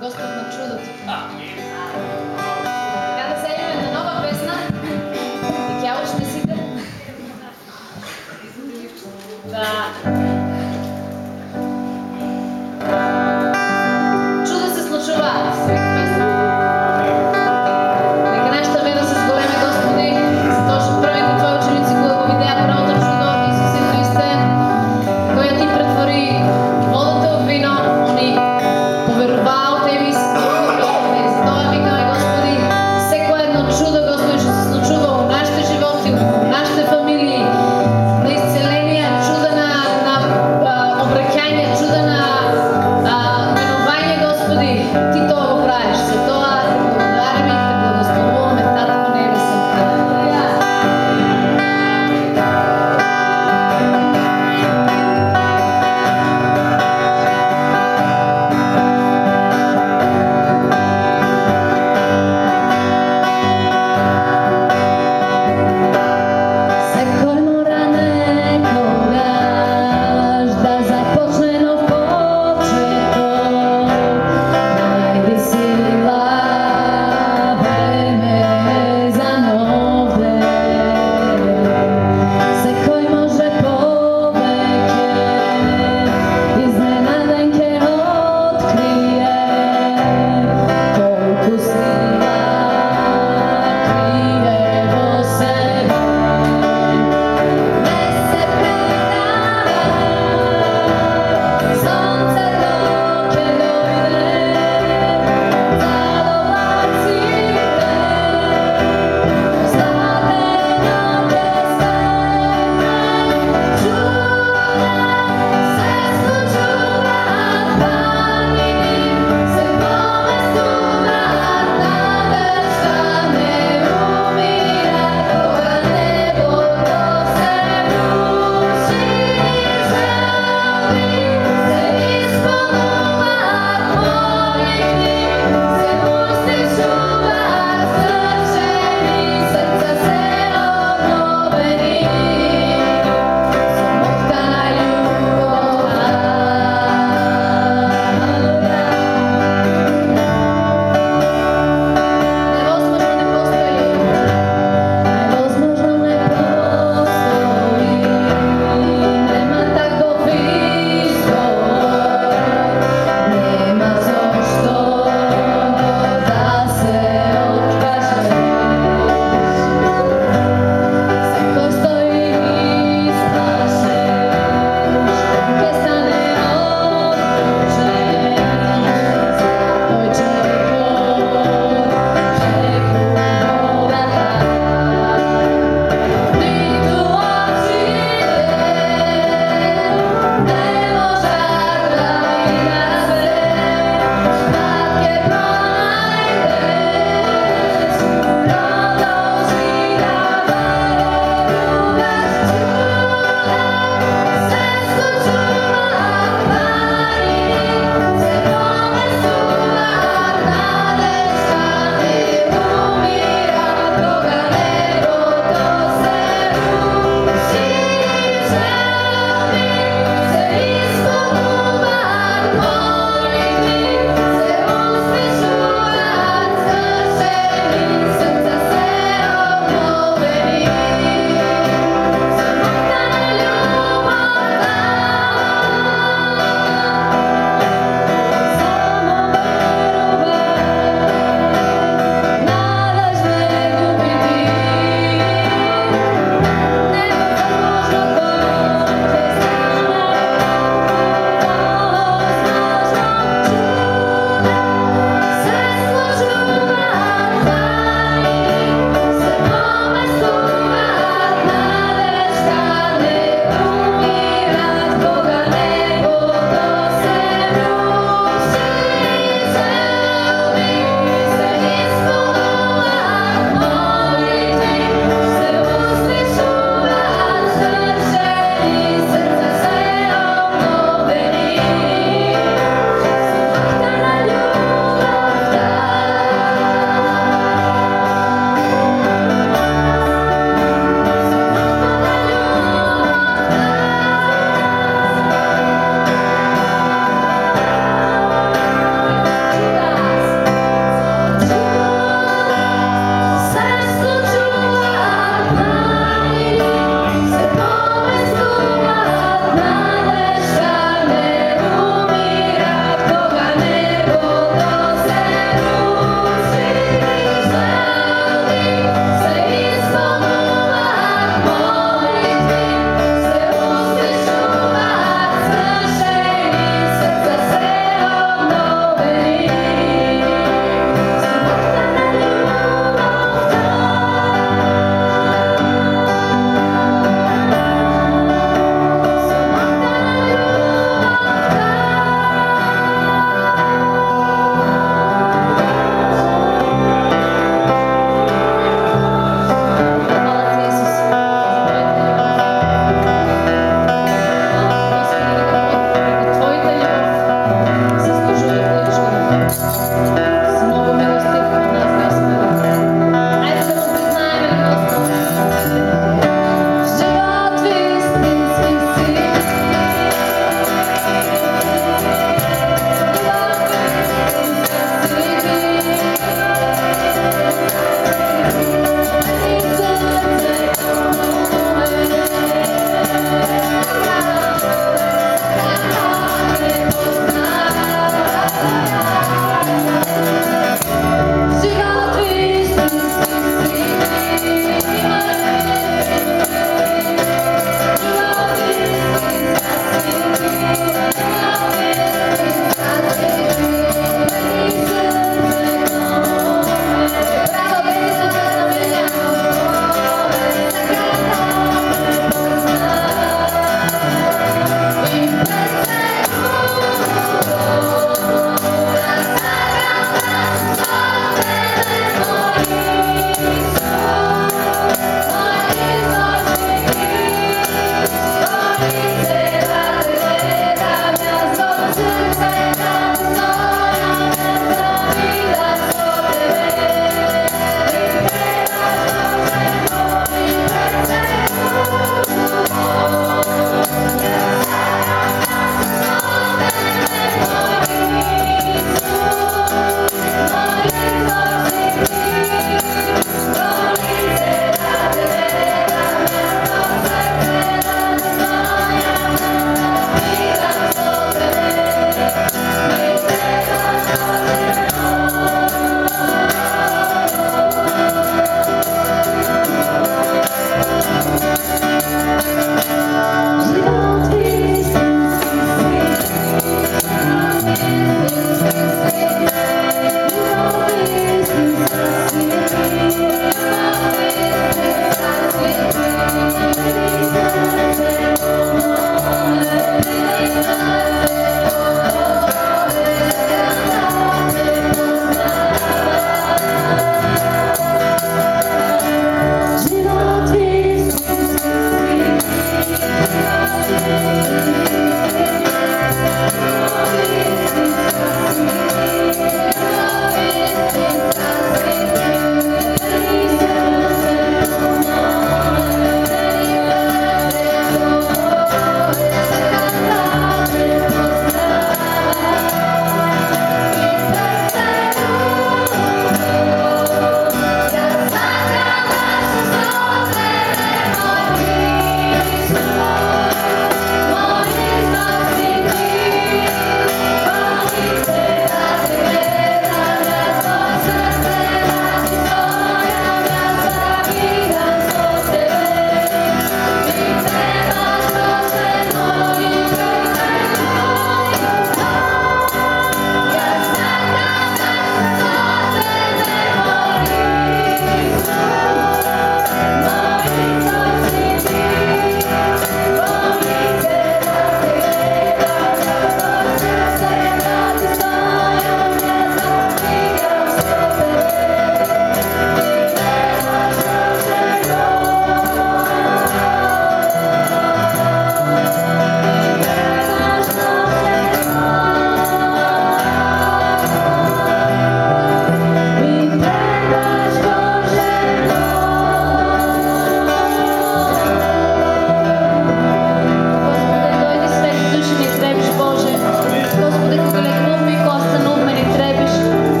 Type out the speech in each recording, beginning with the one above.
Господ на чудото. Амин.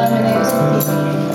Father, for those